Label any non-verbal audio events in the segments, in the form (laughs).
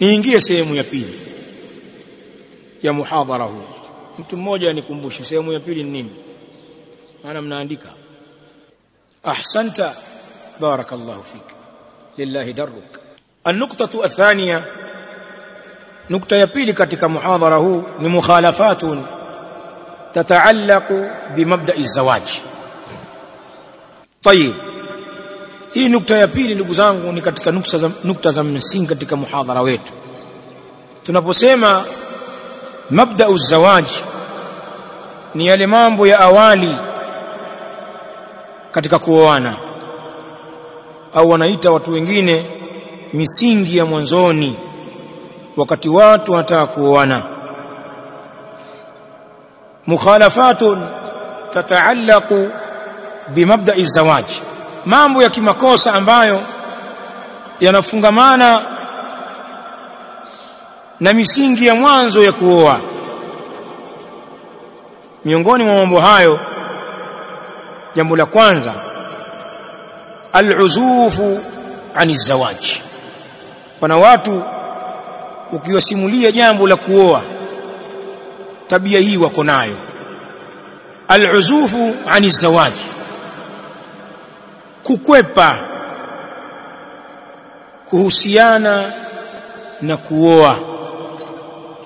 niingie sehemu ya pili ya muhadhara huu mtu mmoja anikumbushe sehemu ya pili ni nini maana mnaandika ahsanta barakallahu fik lillahi darruk النقطة الثانية نقطة muhadhara huu ni mukhalafatun تتعلق بمبدأ الزواج طيب hii nukta ya pili ndugu zangu ni katika nukta za, nukta za msingi katika muhadhara wetu. Tunaposema mabda'u zawaj ni yale mambo ya awali katika kuoana au wanaita watu wengine misingi ya mwanzoni wakati watu wanataka kuoana. Mukhalafatun tataallaqu bimabda'i zawaj mambo ya kimakosa ambayo yanafungamana na misingi ya mwanzo ya kuoa. Miongoni mwa mambo hayo jambo la kwanza al-uzufu ani watu ukiwasimulia jambo la kuoa tabia hii wako nayo. Al-uzufu ani zawaj kukwepa kuhusiana na kuoa.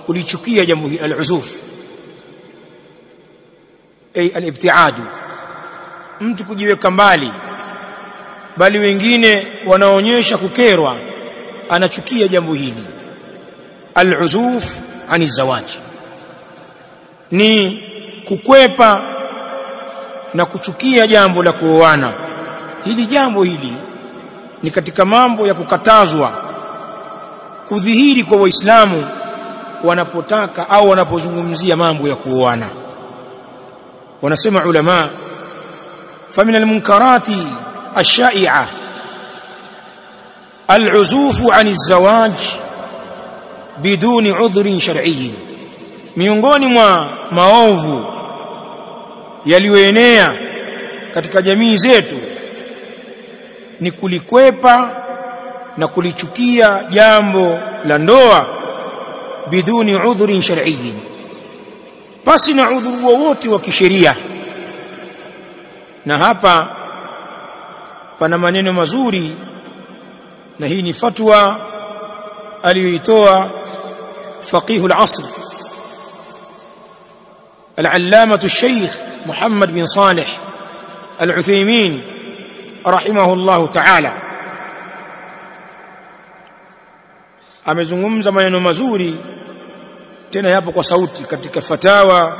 Kulichukia jambo hili al-uzuf. Ay al-ibtiad mtu kujiweka mbali bali wengine wanaonyesha kukerwa anachukia jambo hili. Al-uzuf ani zawaji ni kukwepa na kuchukia jambo la kuoana hili jambo hili ni katika mambo ya kukatazwa kudhihiri kwa waislamu wanapotaka au wanapozungumzia mambo ya kuoana. Wanasema ulama almunkarati ashai'a al'uzufu 'an az-zawaj biduni 'udhrin shar'iyyin miongoni mwa maovu yaliyoenea katika jamii zetu ni kulikwepa na kulichukia jambo la ndoa biduni udhurin shar'iyyin. Basi na udhuru wowote wa kisheria. Na hapa pana maneno mazuri na hii ni fatwa aliyoitoa faqihu al-asr al-allamah al-shaykh Muhammad bin Salih al-Uthaymeen rahimahullahu ta'ala amezungumza maneno mazuri tena yapo kwa sauti katika fatawa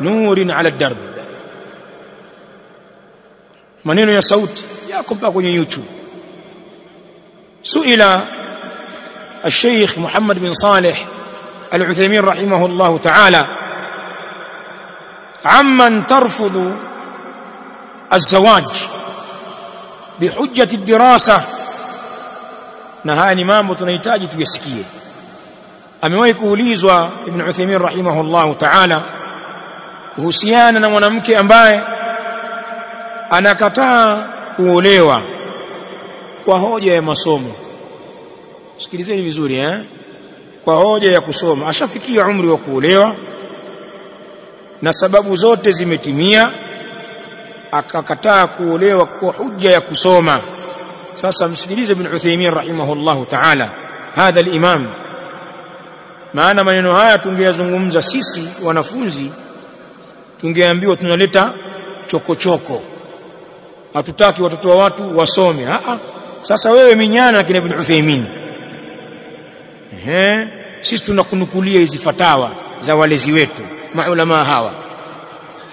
nurin ala darb maneno ya sauti yako mpaka kwenye youtube suila الشيخ محمد بن صالح العثيمين رحمه الله تعالى عمن ترفض الزواج bihujjati dirasa. Na haya ni mambo tunahitaji tuyasikie. Amewahi kuulizwa ibn Uthaymeen rahimahullahu ta'ala kuhusiana na mwanamke ambaye anakataa kuolewa kwa hoja ya masomo. Sikilizeni vizuri eh? Kwa hoja ya kusoma. Ashafikia umri wa kuolewa na sababu zote zimetimia akakataa kuolewa kwa hujja ya kusoma. Sasa msikilize ibn Uthaymeen rahimahullahu ta'ala. Hadha al-imam. Maana maneno haya tungeyazungumza sisi wanafunzi tungeambiwa tunaleta chokochoko. Hatutaki watoto wa watu wasome. A sasa wewe minyana kina ibn Uthaymeen ehe sisi tunakunukulia hizi fatawa za walezi wetu maulama hawa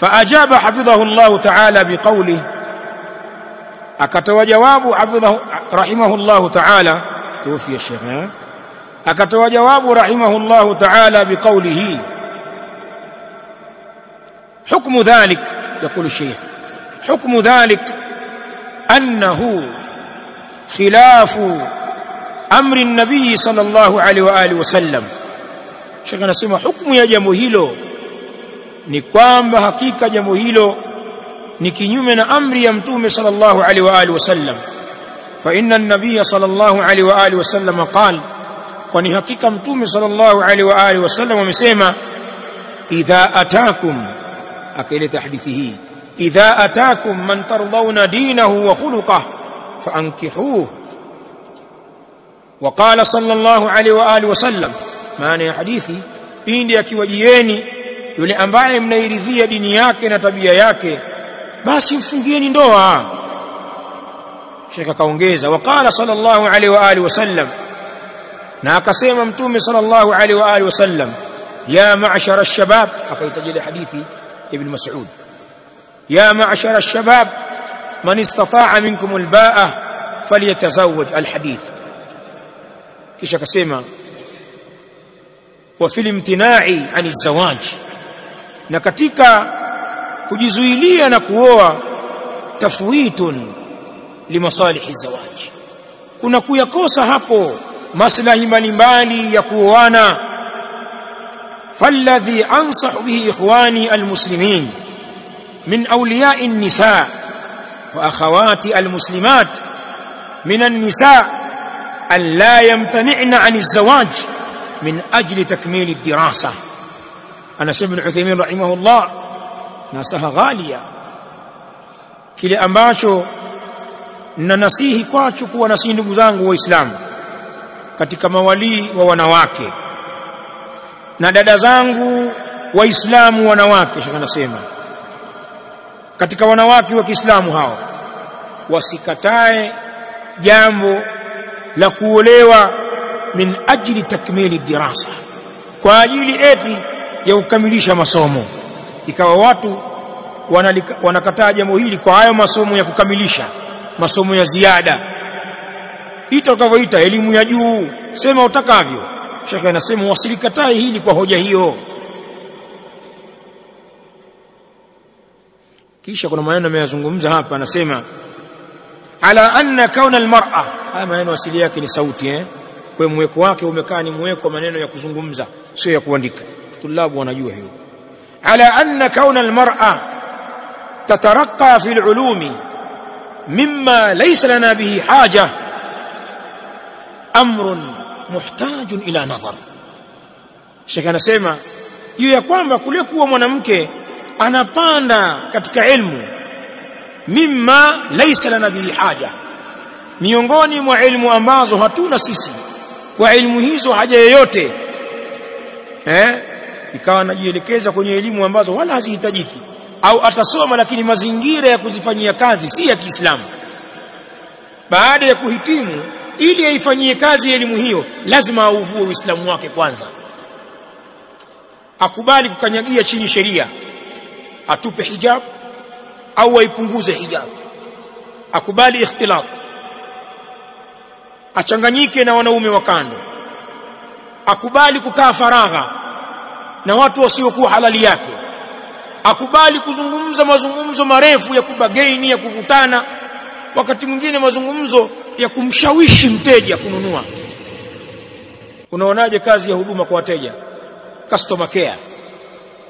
فأجاب حفظه الله تعالى بقوله. اكتوى جواب حفظه رحمه الله تعالى. توفي الشيخ اكتوى جواب رحمه الله تعالى بقوله. حكم ذلك يقول الشيخ حكم ذلك أنه خلاف أمر النبي صلى الله عليه وآله وسلم. شيخنا سيما حكم يا جمهيلو. ni kwamba hakika jambo hilo ni kinyume na amri ya mtume sallallahu alaihi wa alihi wasallam fa inna an-nabiy sallallahu alaihi wa alihi wasallam qala kwani hakika mtume sallallahu alaihi wa alihi wasallam amesema idha atakum akaileta hadithi hii idha atakum man tardawna dinahu wa khuluquhu faankihuhu وقال صلى الله عليه واله وسلم maana ya hadithi pindi akiwajieni yule ambaye mnairidhia dini yake na tabia yake basi mfungieni ndoa. Sheikh akaongeza waqala sallallahu alaihi wa alihi wasallam na akasema mtume sallallahu alaihi wa alihi wasallam ya ma'shara ash-shabab akaitaja hadithi ibn mas'ud ya ma'shara ash-shabab man istata'a minkum al-ba'a falyatazawwaj al-hadith. Kisha akasema wa fil imtina'i 'ani az-zawaj na katika kujizuilia na kuoa tafwitun limasalihi zawaj kuna kuyakosa hapo maslahi mbalimbali ya kuoana falladhi ansahu bihi ikhwani almuslimin min awliya'i an-nisa wa akhawati almuslimat min an-nisa an la yamtani'na 'an az-zawaj min ajli takmil ad-dirasa anasema ibn Uthaymeen rahimahullah nasaha ghalia. Kile ambacho na nasihi kwacho kuwa nasihi ndugu zangu waislamu katika mawalii wa wanawake na dada zangu waislamu wanawake shaka nasema katika wanawake wa Kiislamu hao wasikatae jambo la kuolewa min ajli takmili dirasa kwa ajili eti ya kukamilisha masomo. Ikawa watu wanalika, wanakataa jambo hili kwa hayo masomo ya kukamilisha masomo ya ziada. Ita utakavyoita elimu ya juu. Sema utakavyo. Shekhe anasema wasilikatai hili kwa hoja hiyo. Kisha kuna maneno ameyazungumza hapa anasema ala anna kauna almar'a. Haya maneno asili yake ni sauti eh? Kwa mweko wake umekaa ni mweko maneno ya kuzungumza sio ya kuandika tulabu wanajua hiyo ala anna kauna almar'a tataraqqa fi alulumi مما ليس لنا به حاجة أمر محتاج إلى نظر Sheikh anasema juu ya kwamba kule kuwa mwanamke anapanda katika ilmu mimma laysa lana bihi haja miongoni mwa ilmu ambazo hatuna sisi kwa ilmu hizo haja yoyote eh ikawa anajielekeza kwenye elimu ambazo wala hazihitajiki. Au atasoma lakini mazingira ya kuzifanyia kazi si ya Kiislamu. Baada ya kuhitimu ili aifanyie kazi elimu hiyo lazima auvue uislamu wake kwanza. Akubali kukanyagia chini sheria. Atupe hijab au aipunguze hijab. Akubali ikhtilat achanganyike na wanaume wa kando. Akubali kukaa faragha na watu wasiokuwa halali yake. Akubali kuzungumza mazungumzo marefu ya kubageni ya kuvutana wakati mwingine mazungumzo ya kumshawishi mteja kununua. Unaonaje kazi ya huduma kwa wateja? Customer care.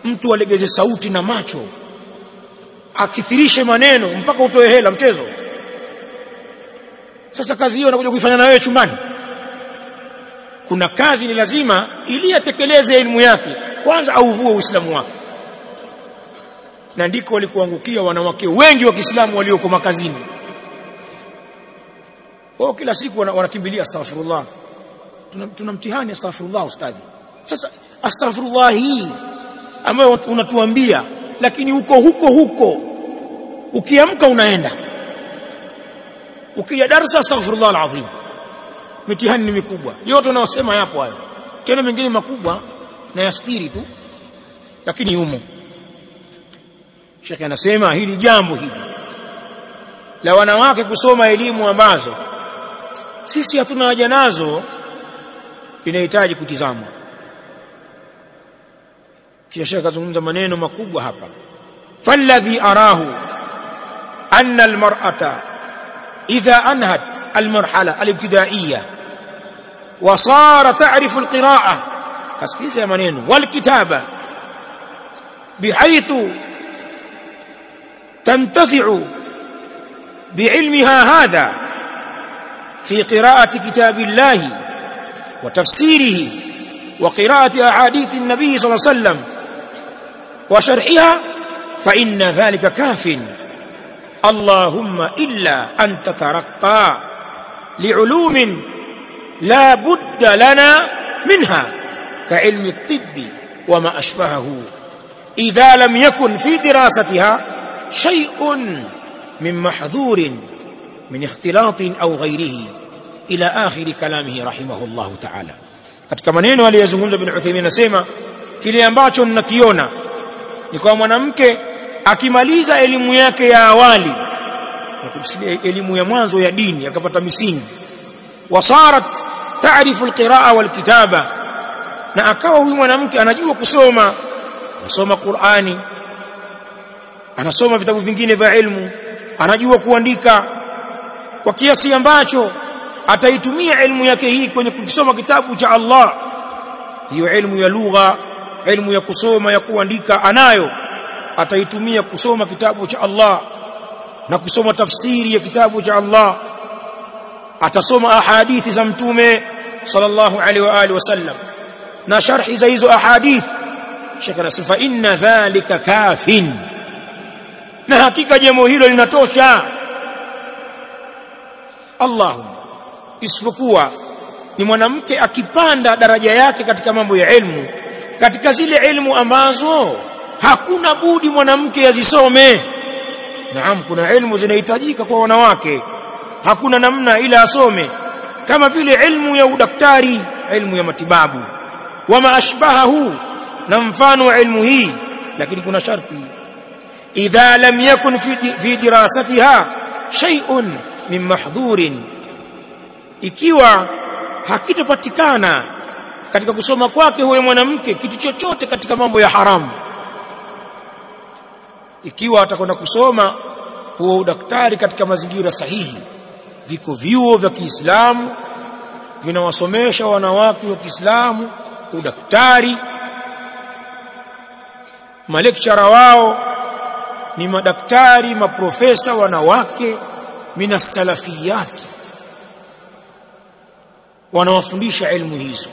Mtu alegeze sauti na macho akithirishe maneno mpaka utoe hela mchezo. Sasa kazi hiyo anakuja kuifanya na wewe chumbani. Kuna kazi ni lazima ili atekeleze elimu yake kwanza auvue uislamu wake na ndiko walikuangukia wanawake wengi wa Kiislamu walioko makazini. Wao kila siku wanakimbilia astaghfirullah. Tuna, tuna mtihani astaghfirullah ustadi. Sasa astaghfirullah hii ambayo unatuambia lakini uko huko huko. Ukiamka unaenda. Ukija darasa astaghfirullah alazim. Mitihani ni mikubwa. Yote unaosema yapo hayo. Tena mengine makubwa na yastiri tu lakini yumo Sheikh anasema hili jambo hili la wanawake kusoma elimu ambazo sisi hatuna haja nazo linahitaji kutizamwa. Kisha Sheikh azungumza maneno makubwa hapa. Falladhi arahu anna almar'ata idha anhat almarhala alibtidaiyya wa sara ta'rifu alqira'a kasikiliza ya maneno walkitaba bihaithu tantafi'u biilmiha hadha fi qira'ati kitabillahi wa tafsirihi wa qira'ati ahadithi an-nabi sallallahu alayhi wasallam wa sharhiha fa inna dhalika kafin اللهم إلا أن تترقى لعلوم لا بد لنا منها كعلم الطب وما أشبهه إذا لم يكن في دراستها شيء من محذور من اختلاط أو غيره إلى آخر كلامه رحمه الله تعالى katika maneno aliyozungumza bin Uthaymeen anasema kile ambacho ninakiona ni kwa mwanamke akimaliza elimu yake ya awali elimu ya mwanzo ya dini akapata misingi wasarat taarifu alqiraa walkitaba na akawa huyu mwanamke anajua kusoma. Anasoma Qur'ani. Anasoma vitabu vingine vya ilmu. Anajua kuandika. Kwa kiasi ambacho ataitumia elimu yake hii kwenye kusoma kitabu cha Allah. Hiyo elimu ya lugha elimu ya kusoma ya kuandika anayo. Ataitumia kusoma kitabu cha Allah na kusoma tafsiri ya kitabu cha Allah. Atasoma ahadithi za mtume sallallahu alaihi wa alihi wasallam na sharhi za hizo ahadith. Shekana sifa inna dhalika kafin. Na hakika jambo hilo linatosha. Allahumma isipokuwa ni mwanamke akipanda daraja yake katika mambo ya elimu katika zile elimu ambazo hakuna budi mwanamke azisome. Naam kuna elimu zinahitajika kwa wanawake hakuna namna ila asome. Kama vile elimu ya udaktari elimu ya matibabu wama ashbahahu na mfano wa ilmu hii. Lakini kuna sharti idha lam yakun fi, fi dirasatiha shay'un min mahdhurin ikiwa hakitapatikana katika kusoma kwake huyo mwanamke kitu chochote katika mambo ya haramu ikiwa atakwenda kusoma huo udaktari katika mazingira sahihi viko vyuo vya Kiislamu vinawasomesha wanawake wa Kiislamu udaktari malekchara wao ni madaktari maprofesa wanawake mina salafiyati wanawafundisha elimu hizo.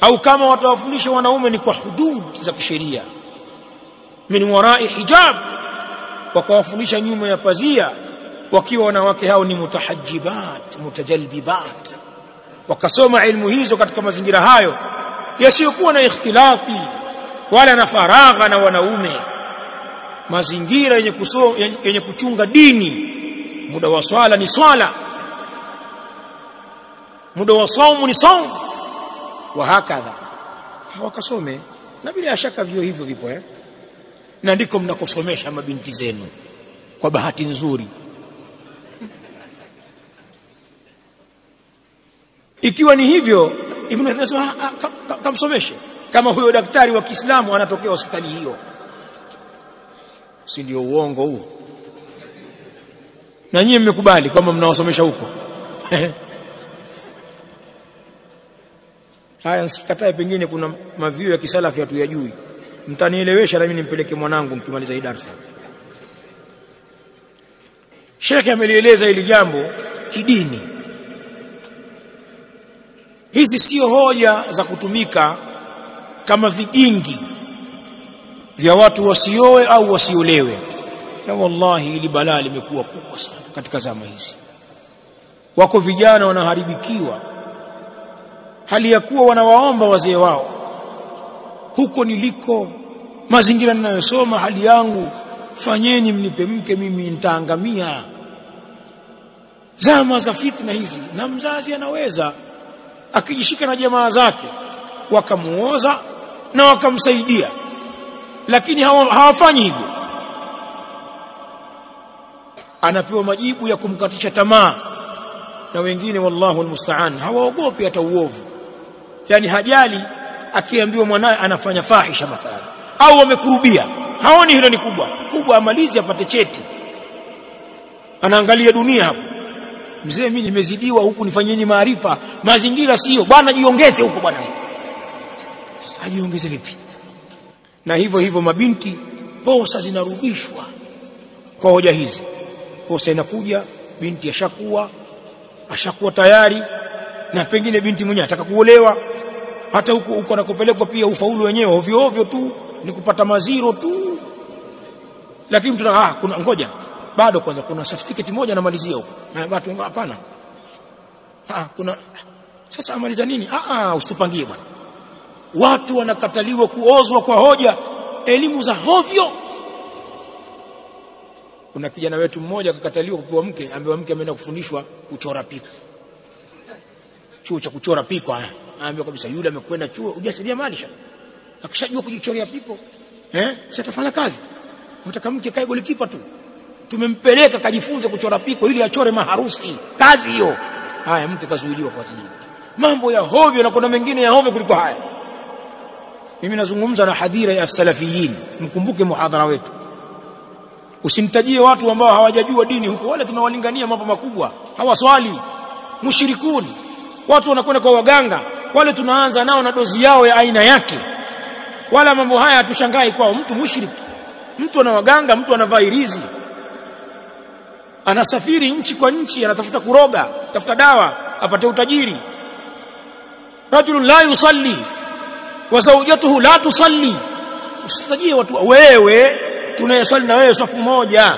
Au kama watawafundisha wanaume ni kwa hudud za kisheria. Min warai hijab wakawafundisha nyuma ya pazia wakiwa wanawake hao ni mutahajibat mutajalbibat. Wakasoma elimu hizo katika mazingira hayo yasiyokuwa na ikhtilafi wala na faragha na wanaume. Mazingira yenye yenye kuchunga dini muda wa swala ni swala. Muda wa saumu ni saumu. Wa hakadha. Hawakasome. Na bila shaka vio hivyo vipo eh? Na ndiko mnakosomesha mabinti zenu kwa bahati nzuri. Ikiwa ni hivyo ibn anasema kamsomeshe. Kama huyo daktari wa Kiislamu anatokea hospitali hiyo. Si ndio uongo huo? Na nyinyi mmekubali kwamba mnawasomesha huko? (laughs) Haya sikatae pengine kuna mavio ya kisalafi hatuyajui. Mtanielewesha na mimi nimpeleke mwanangu mkimaliza hii darasa. Sheikh amelieleza hili jambo kidini hizi sio hoja za kutumika kama vigingi vya watu wasioe au wasiolewe. Na wallahi ili balaa limekuwa kubwa sana katika zama hizi. Wako vijana wanaharibikiwa. Hali ya kuwa wanawaomba wazee wao. Huko niliko mazingira ninayosoma hali yangu fanyeni mnipe mke mimi nitaangamia. Zama za fitna hizi na mzazi anaweza akijishika na jamaa zake wakamuoza na wakamsaidia. Lakini hawafanyi hivyo. Anapewa majibu ya kumkatisha tamaa. Na wengine wallahu almusta'an hawaogopi hata uovu. Yani hajali akiambiwa mwanae anafanya fahisha mathalan. Au wamekurubia. Haoni hilo ni kubwa. Kubwa amalizi apate cheti. Anaangalia dunia hapo mzee mimi nimezidiwa huku nifanyeni maarifa. Mazingira sio. Bwana jiongeze huko bwana. Ajiongeze vipi? Na hivyo hivyo mabinti posa zinarudishwa kwa hoja hizi. Posa inakuja binti ashakuwa ashakuwa tayari na pengine binti mwenyewe ataka kuolewa. Hata huko huko anakopelekwa pia ufaulu wenyewe ovyo ovyo tu ni kupata maziro tu. Lakini mtu ah kuna ngoja bado kwanza kuna certificate moja namalizia huko. Na watu hapana. Ah kuna sasa amaliza nini? Ah ah usitupangie bwana. Watu wanakataliwa kuozwa kwa hoja elimu za hovyo. Kuna kijana wetu mmoja akakataliwa kupewa mke ambaye mke ameenda kufundishwa kuchora piko chuo cha kuchora piko haya anaambia kabisa yule amekwenda chuo ujasiriamali shaka akishajua kujichorea piko eh si atafanya kazi? Unataka mke kae golikipa tu tumempeleka kajifunze kuchora piko ili achore maharusi. Kazi hiyo. Haya mke kazuiliwa kwa ajili mambo ya hovyo na kuna mengine ya hovyo kuliko haya. Mimi nazungumza na hadhira ya salafiyin mkumbuke muhadhara wetu. Usimtajie watu ambao hawajajua dini huko. Wale tunawalingania mambo makubwa. Hawaswali. Mushirikuni watu wanakwenda kwa waganga. Wale tunaanza nao na dozi yao ya aina yake. Wala mambo haya hatushangai kwao. Mtu mushriki mtu ana waganga mtu anavaa irizi anasafiri nchi kwa nchi anatafuta kuroga tafuta dawa apate utajiri. Rajulun la yusalli wa zawjatuhu la tusalli. Usitajie watu wewe tunayeswali na wewe safu moja.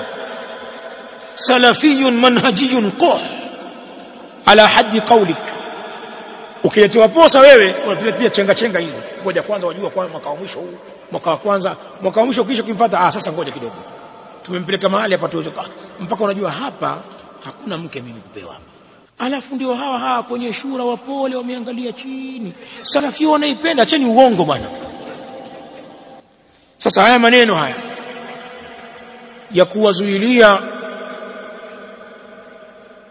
Salafiyun manhajiyun quh ala haddi qawlik. Ukiletewa posa wewe unapitia chenga chenga hizo. Ngoja kwanza wajua kwa mwaka wa mwisho huu. Mwaka wa kwanza. Mwaka wa mwisho kisha kimfuata ah sasa ngoja kidogo tumempeleka mahali hapa tuweze mpaka unajua hapa hakuna mke mimi kupewa alafu ndio hawa hawa kwenye shura wapole wameangalia chini. Salafio wanaipenda acheni uongo bwana. Sasa haya maneno haya ya kuwazuilia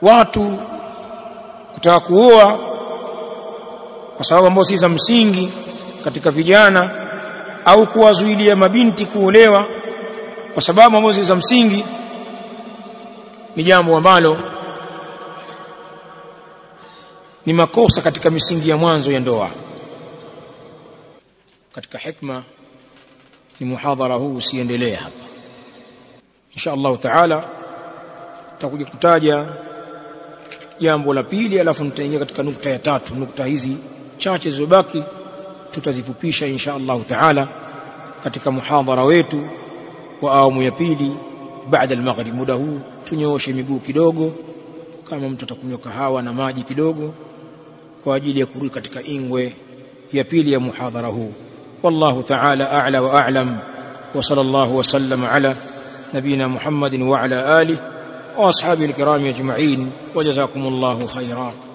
watu kutaka kuoa kwa sababu ambazo si za msingi katika vijana au kuwazuilia mabinti kuolewa kwa sababu ambazo za msingi ni jambo ambalo ni makosa katika misingi ya mwanzo ya ndoa. Katika hikma ni muhadhara huu usiendelee hapa. Insha Allah taala tutakuja kutaja jambo la pili alafu nitaingia katika nukta ya tatu. Nukta hizi chache zilizobaki tutazifupisha insha Allah taala katika muhadhara wetu وآوم يبيلي بعد المغرب. مده تنيوش ميقو كدوغو كما متتكم يكهاوى نماجي كدوغو كواجيلي يكوري كتك إنوي يبيلي محاضره والله تعالى أعلى وأعلم وصلى الله وسلم على نبينا محمد وعلى آله وأصحابه الكرام أجمعين وجزاكم الله خيرًا